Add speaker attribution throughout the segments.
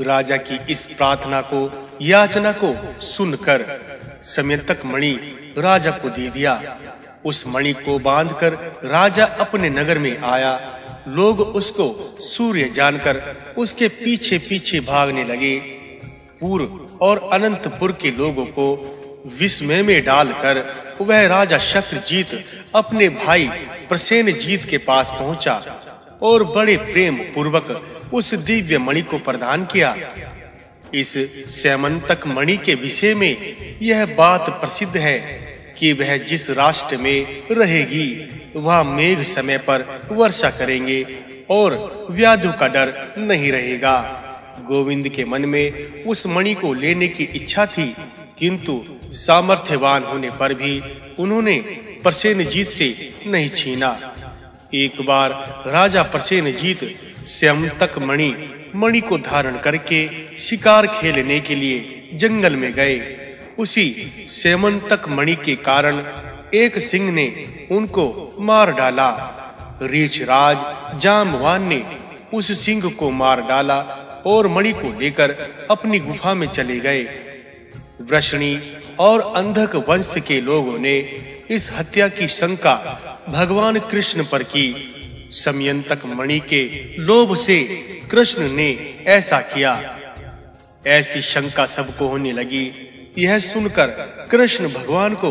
Speaker 1: राजा की इस प्रार्थना को, याचना को सुनकर समयतक मणि राजा को दे दिया। उस मणि को बांधकर राजा अपने नगर में आया। लोग उसको सूर्य जानकर उसके पीछे-पीछे भागने लगे। पूर्व और अनंतपुर के लोगों को विस्मय में डालकर वह राजा शक्रजीत अपने भाई प्रसेनजीत के पास पहुँचा और बड़े प्रेम पूर्वक उस दिव्य मणि को प्रदान किया। इस सेमंतक मणि के विषय में यह बात प्रसिद्ध है कि वह जिस राष्ट्र में रहेगी, वह मेघ समय पर वर्षा करेंगे और व्याधु का डर नहीं रहेगा। गोविंद के मन में उस मणि को लेने की इच्छा थी, किंतु सामर्थ्यवान होने पर भी उन्होंने प्रसेनजीत से नहीं छीना। एक बार राजा प्रसेनजीत स्यमतक मणि मणि को धारण करके शिकार खेलने के लिए जंगल में गए। उसी सेमंतक मणि के कारण एक सिंह ने उनको मार डाला। रीछ राज जामवान ने उस सिंह को मार डाला और मणि को लेकर अपनी गुफा में चले गए। वृषणी और अंधक वंश के लोगों ने इस हत्या की शंका भगवान कृष्ण पर की। समयंतक मणि के लोभ से कृष्ण ने ऐसा किया। ऐसी शंका सबको होने लगी। यह सुनकर कृष्ण भगवान को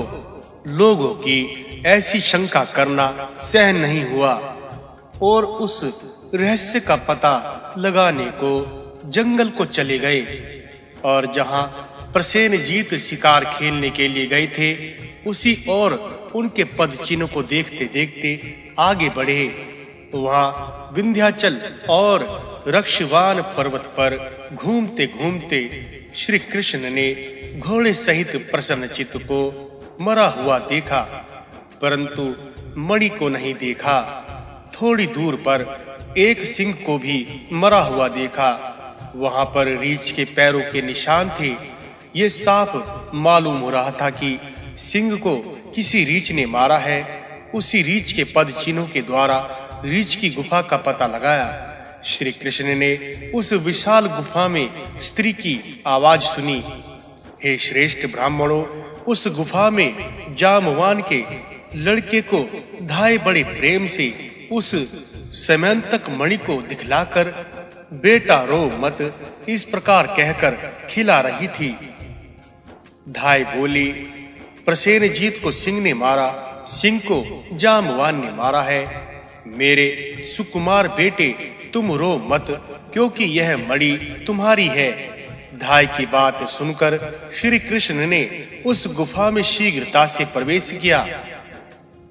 Speaker 1: लोगों की ऐसी शंका करना सहन नहीं हुआ और उस रहस्य का पता लगाने को जंगल को चले गए और जहाँ प्रसेन जीत शिकार खेलने के लिए गए थे, उसी और उनके पद चिन्ह को देखते देखते आगे बढ़े। वहाँ विंध्याचल और रक्षवान पर्वत पर घूमते घूमते श्री कृष्ण ने घोड़े सहित प्रसन्न चित्त को मरा हुआ देखा, परंतु मणि को नहीं देखा। थोड़ी दूर पर एक सिंह को भी मरा हुआ देखा। वहाँ पर रीछ के पैरों के निशान थे। ये साफ़ मालूम हो रहा था कि सिंह को किसी रीछ ने मारा है। उसी रीछ के पद चिन्हों के द्वारा रीछ की गुफा का पता लगाया। श्री कृष्ण ने उस विशाल गुफा में स्त्री की आवाज़ सुनी। हे श्रेष्ठ ब्राह्मणों, उस गुफा में जामवान के लड़के को धाय बड़े प्रेम से उस समयंतक मणि को दिखलाकर, बेटा, रो मत, इस प्रकार कहकर खिला रही थी। धाय बोली प्रसेन जीत को सिंह ने मारा, सिंह को जामवान ने मारा है। मेरे सुकुमार बेटे, तुम रो मत, क्योंकि यह मणि तुम्हारी है। धाय की बात सुनकर श्री कृष्ण ने उस गुफा में शीघ्रता से प्रवेश किया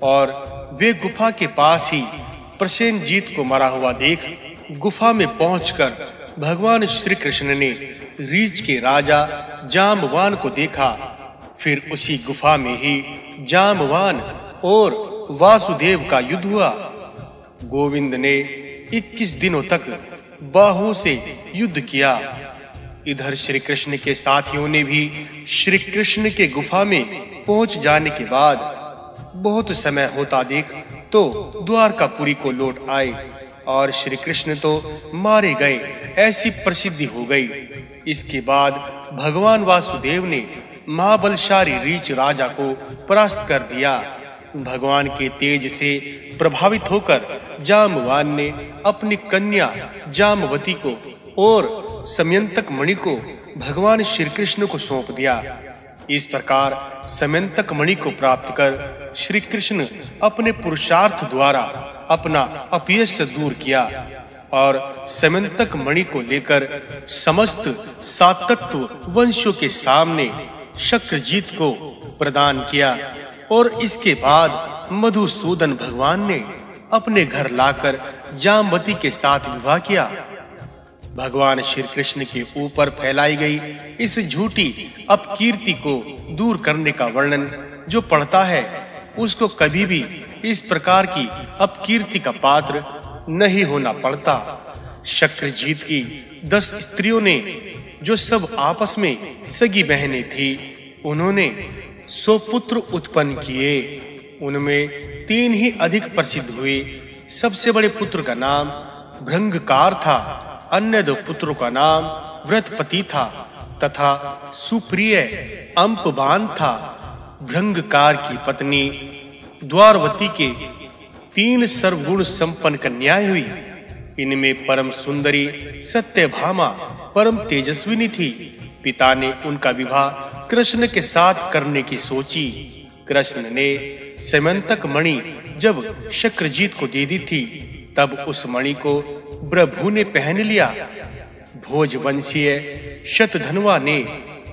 Speaker 1: और वे गुफा के पास ही प्रसेन जीत को मरा हुआ देख गुफा में पहुंचकर भगवान श्री कृष्ण ने रीच के राजा जामवान को देखा। फिर उसी गुफा में ही जामवान और वासुदेव का युद्ध हुआ। गोविंद ने 21 दिनों तक बाहु से युद्ध किया। इधर श्री कृष्ण के साथियों ने भी श्री कृष्ण के गुफा में पहुँच जाने के बाद बहुत समय होता देख तो द्वारकापुरी को लौट आए और श्री कृष्ण तो मारे गए, ऐसी प्रसिद्धि हो गई। इसके बाद भगवान वासुदेव ने महाबलशाली रीच राजा को परास्त कर दिया। भगवान के तेज से प्रभावित होकर जामवान ने अपनी कन्या जामवती को और समयंतक मणि को भगवान श्री कृष्ण को सौंप दिया। इस प्रकार समयंतक मणि को प्राप्त कर श्री कृष्ण अपने पुरुषार्थ द्वारा अपना अपयश दूर किया और समयंतक मणि को लेकर समस्त सातत्व वंशों के सामने शक्रजीत को प्रदान किया। और इसके बाद मधुसूदन भगवान ने अपने घर लाकर जामवती के साथ विवाह किया। भगवान श्री कृष्ण के ऊपर फैलाई गई इस झूठी अपकीर्ति को दूर करने का वर्णन जो पढ़ता है, उसको कभी भी इस प्रकार की अपकीर्ति का पात्र नहीं होना पड़ता। शक्रजीत की दस स्त्रियों ने, जो सब आपस में सगी बहनें थी उन्होंने सो पुत्र उत्पन्न किए। उनमें तीन ही अधिक प्रसिद्ध हुए। सबसे बड़े पुत्र का नाम भृंगकार था। अन्य दो पुत्रों का नाम व्रतपति था तथा सुप्रिय अंपबान था। भृंगकार की पत्नी द्वारवती के तीन सर्वगुण संपन्न कन्याएँ हुई। इनमें परम सुंदरी सत्यभामा परम तेजस्विनी थी। पिता ने उनका विवाह कृष्ण के साथ करने की सोची। कृष्ण ने समंतक मणि जब शक्रजीत को दे दी थी, तब उस मणि को प्रभु ने पहन लिया। भोजवंशीय शतधनवा ने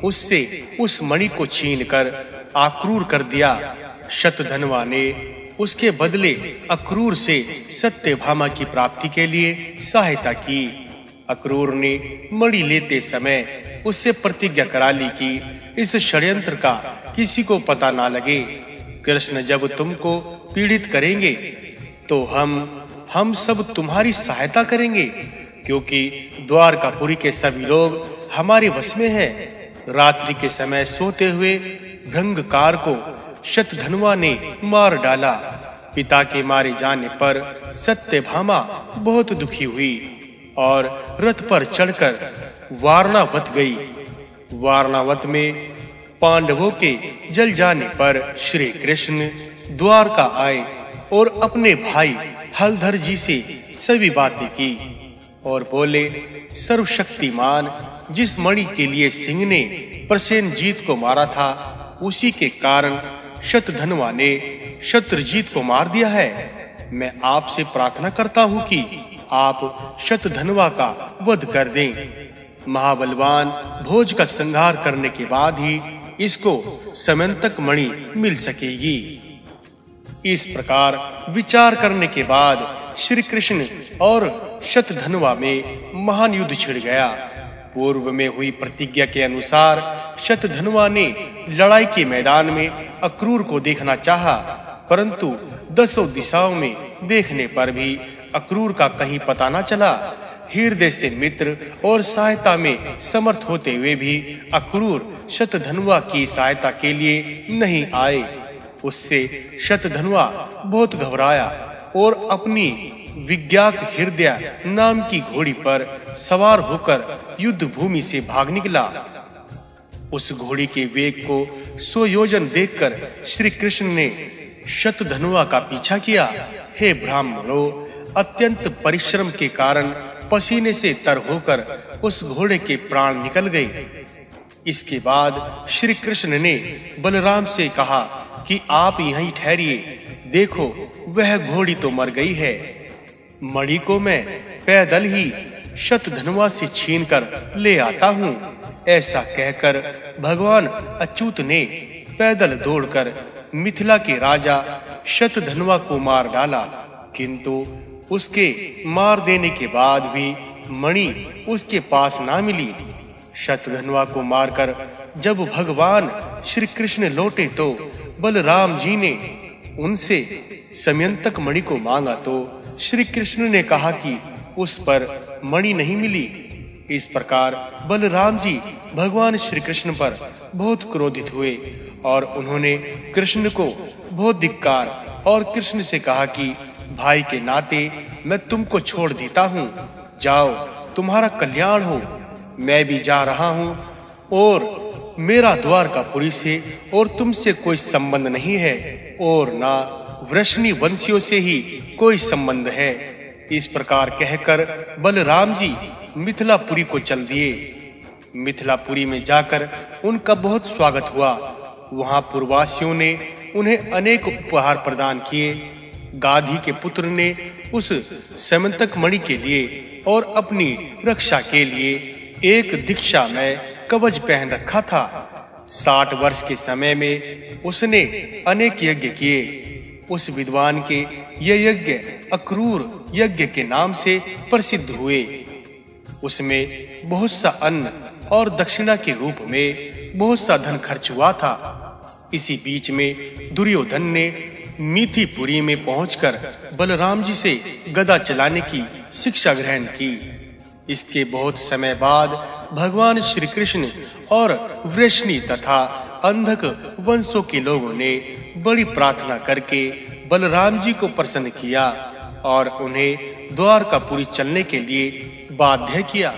Speaker 1: उससे उस मणि को छीनकर आक्रूर कर दिया। शतधनवा ने उसके बदले अक्रूर से सत्यभामा की प्राप्ति के लिए सहायता की। अक्रूर ने मणि लेते समय उससे प्रतिज्ञा करा ली कि इस षड्यंत्र का किसी को पता ना लगे। कृष्ण, जब तुमको पीड़ित करेंगे तो हम हम सब तुम्हारी सहायता करेंगे, क्योंकि द्वारकापुरी के सभी लोग हमारे वश में हैं। रात्रि के समय सोते हुए भृंगकार को शतधनुआ ने मार डाला। पिता के मारे जाने पर सत्यभामा बहुत दुखी हुई। और रथ पर चढ़कर वारणावत गई। वारणावत में पांडवों के जल जाने पर श्री कृष्ण द्वारका आए और अपने भाई हलधर जी से सभी बातें की और बोले, सर्वशक्तिमान, जिस मणि के लिए सिंह ने प्रसेन जीत को मारा था, उसी के कारण शतधनवा ने शत्रुजीत को मार दिया है। मैं आपसे प्रार्थना करता हूँ कि आप शतधनवा का वध कर दें। महाबलवान भोज का संहार करने के बाद ही इसको समंतक मणि मिल सकेगी। इस प्रकार विचार करने के बाद श्री कृष्ण और शतधनवा में महान युद्ध छिड़ गया। पूर्व में हुई प्रतिज्ञा के अनुसार शतधनवा ने लड़ाई के मैदान में अक्रूर को देखना चाहा, परंतु दसों दिशाओं में देखने पर भी अक्रूर का कहीं पता न चला, हृदय से मित्र और सहायता में समर्थ होते हुए भी अक्रूर शतधनवा की सहायता के लिए नहीं आए। उससे शतधनवा बहुत घबराया और अपनी विज्ञात हृदय नाम की घोड़ी पर सवार होकर युद्ध भूमि से भाग निकला। उस घोड़ी के वेग को सो योजन देखकर श्री कृष्ण ने शतधनुआ का पीछा किया। हे ब्राह्मणों अत्यंत परिश्रम के कारण पसीने से तर होकर उस घोड़े के प्राण निकल गए। इसके बाद श्री कृष्ण ने बलराम से कहा कि आप यहीं ठहरिए, देखो, वह घोड़ी तो मर गई है। मणि को मैं पैदल ही शतधनवा से छीनकर ले आता हूँ। ऐसा कहकर भगवान अच्युत ने पैदल दौड़कर मिथिला के राजा शतधनवा को मार डाला। किंतु उसके मार देने के बाद भी मणि उसके पास ना मिली। शतधनवा को मारकर जब भगवान श्री कृष्ण लौटे तो बलराम जी ने उनसे समयंतक मणि को मांगा तो श्री कृष्ण ने कहा कि उस पर मणि नहीं मिली। इस प्रकार बलराम जी भगवान श्री कृष्ण पर बहुत क्रोधित हुए और उन्होंने कृष्ण को बहुत धिक्कार और कृष्ण से कहा कि भाई के नाते मैं तुमको छोड़ देता हूँ। जाओ, तुम्हारा कल्याण हो। मैं भी जा रहा हूँ और मेरा द्वार का पुरी से और तुमसे कोई संबंध नहीं है और ना वृष्णि वंशियों से ही कोई संबंध है। इस प्रकार कहकर बलराम जी मिथिलापुरी को चल दिए। मिथिलापुरी में जाकर उनका बहुत स्वागत हुआ। वहाँ पूर्वासियों ने उन्हें अनेक उपहार प्रदान किए। गाधी के पुत्र ने उस समंतक मणि के लिए और अपनी रक्षा के लिए एक दीक्षा में कवच पहन रखा था। साठ वर्ष के समय में उसने अनेक यज्ञ किए। उस विद्वान के ये यज्ञ अक्रूर यज्ञ के नाम से प्रसिद्ध हुए। उसमें बहुत सा अन्न और दक्षिणा के रूप में बहुत सा धन खर्च हुआ था। इसी बीच में दुर्योधन ने मीठीपुरी में पहुंचकर बलराम जी से गदा चलाने की शिक्षा ग्रहण की। इसके बहुत समय बाद भगवान श्री कृष्ण और वृष्णि तथा अंधक वंशों के लोगों ने बड़ी प्रार्थना करके बलराम जी को प्रसन्न किया और उन्हें द्वारकापुरी चलने के लिए बाध्य किया।